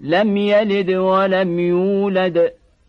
لم يلد ولم يولد.